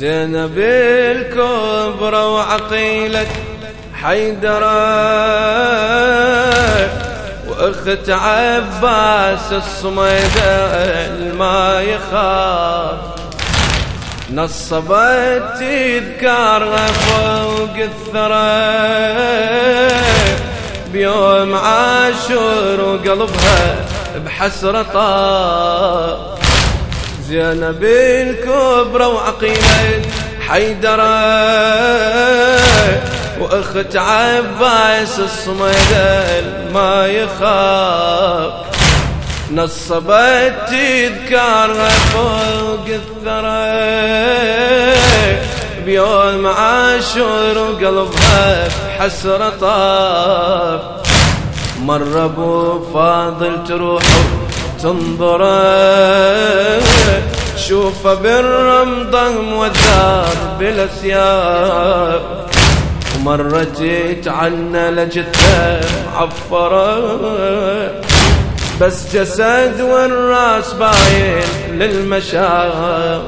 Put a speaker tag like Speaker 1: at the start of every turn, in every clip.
Speaker 1: زينب الكبرى وعقيلة حيدرة وأخت عباس الصميدة ما يخاف. نصبت تذكارها فوق الثرى بيوم عاشور وقلبها بحسرة طاف. زينب الكبرى وعقيلة حيدرة وأخت عباس الصمد ما يخاف. نصبت تذكارها فوق الثرى بيوم عاشور وقلبها حسرة طاف. مر أبو فاضل تروح تنظره شوفه بالرمضة مودار بالاسياف ومرت يتعنى لجثة معفره بس جسد والراس باين للمشاف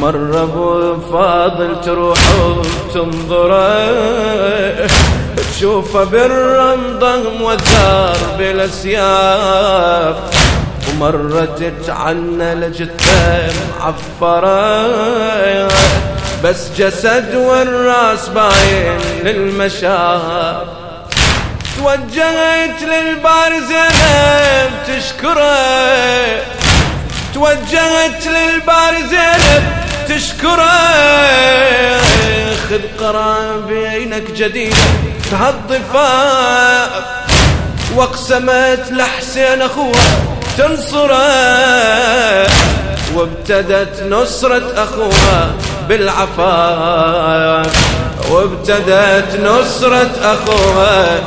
Speaker 1: مر أبو فاضل تروح وتنظره تشوفه بالرمضة موذر بالاسياف ومرت تعنى لجثه معفره بس جسد والرأس باين للمشاف توجهت للبار زينب تشكره. توجهت للبار زينب تشكره. خذ قرار بينك جديد تهضفه واقسمت لحسين اخوها تنصره وابتدت نصرة أخوها بالعفاف. وابتدت نصرة أخوها.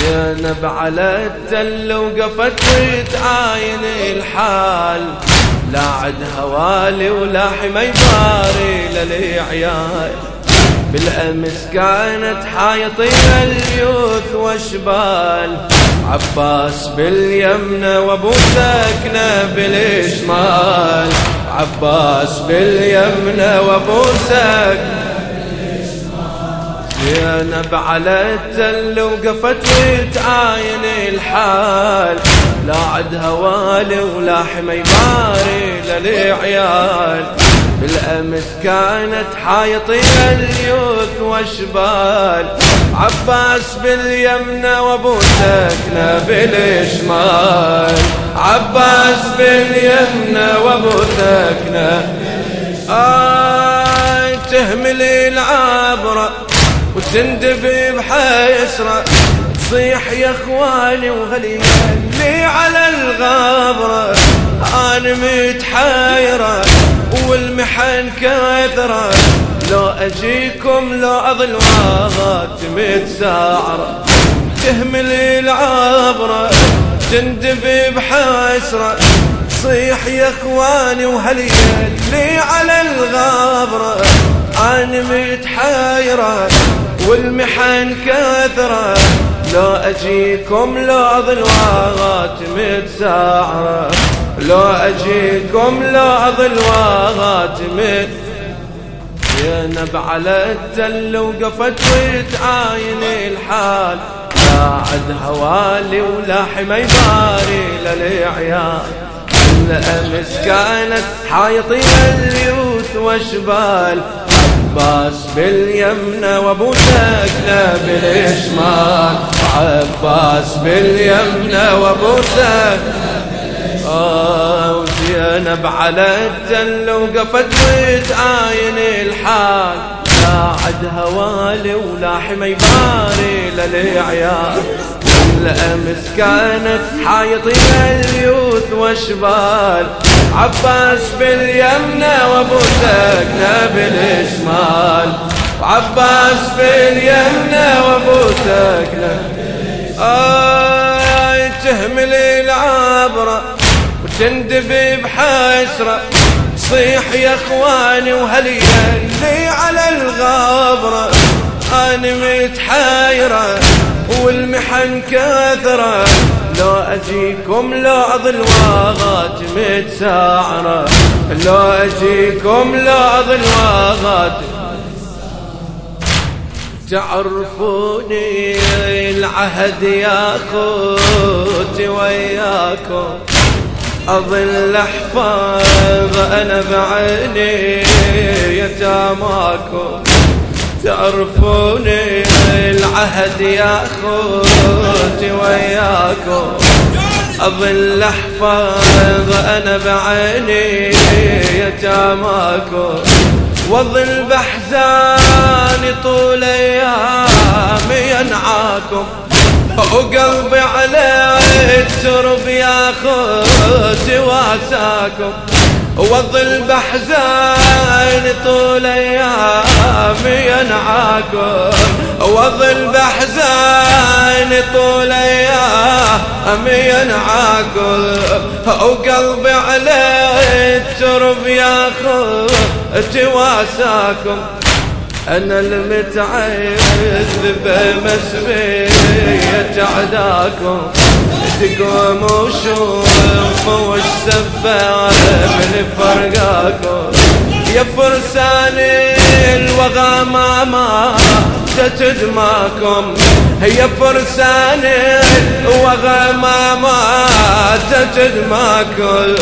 Speaker 1: زينب على التل وقفت وتعاين الحال. لا عد هوالي ولا حمى يباري للعيال بالأمس كانت حايطين اليوث وشبال. عباس باليمنى وابو سكنة بالشمال عباس باليمنى وابو سكنة زينب على التل وقفت وتعاين الحال. لا عد هوالي ولا حمى يباري للعيال. بالأمس كانت حايطين اليوث وشبال عباس باليمنى وابو سكنة بالشمال. عباس باليمنى وابو سكنة. آه تهمل العبرة وتندب بحسرة تصيح يا اخواني وهلي لي على الغابرة أنا متحيرة والمحن كثرة. لو أجيكم لو أظل واغات متساعرة. تهمل العبرة تندب بحسرة. صيح يا اخواني وهلي لي على الغابرة أنا متحيرة والمحن كثرة. لو أجيكم لو اظل واغات متساعرة لو أجيكم لو واغات مت زينب على التل وقفت وتعاين الحال. لا عد هوالي ولا حمى يباري للعيال الأمس كانت حايطين اليوث وشبال عباس باليمنى وابو سكنة بالشمال عباس باليمنى وابو سكنة آه وزينب على التل وقفت وتعاين الحال. لا عد هوالي ولا حمى يباري للعيال. الأمس كانت حايطين اليوث وشبال. عباس باليمنى وابو سكنة بالشمال. عباس باليمنى وابو سكنة. آه تهمل العبرة وتندب بحسرة. صيح يا اخواني وهلي اللي على الغابرة أنا متحايرة والمحن كثرة. لو أجيكم لو أظل واغات متساعرة. لو أجيكم لو أظل واغات. تعرفوني العهد يا خوتي وياكم. أظل أحفظ أنا بعيني يتاماكم تعرفوني العهد يا خوتي وياكم أظل أحفظ أنا بعيني يتاماكم وظل بحزاني طول أيامي ينعاكم وقلبي على الترب يا خوتي واساكم وظل بحزان طول أيامي ينعاكم. وظل بحزان طول أيامي ينعاكم. وقلبي على الترب يا خوتي واساكم أنا المتعذب بمسمية عداكم. تقوم وشوف وش سبب من فرقاكم. يا فرسان الوغى ما تدماكم هي فرسان الوغى ما تدماكم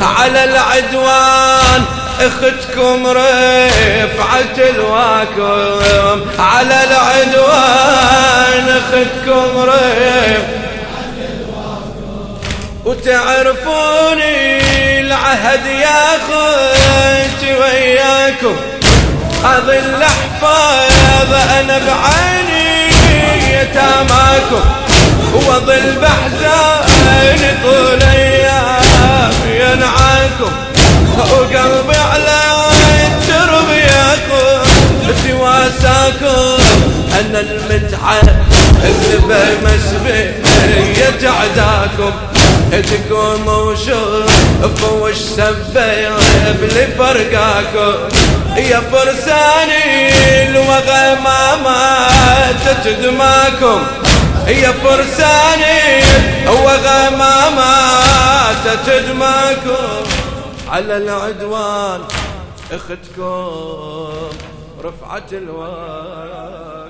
Speaker 1: على العدوان اختكم رفعت الواكم على العدوان اختكم رفعت وتعرفوني العهد يا خوتي وياكم اظل احفظ أنا بعيني يتاماكم. وأظل بحزان طول تقوم وشوف وش سبب لفرقاكم يا فرساني الوغى ما ماتت دماكم يا فرساني الوغى ما ماتت دماكم على العدوان اختكم رفعت الوغى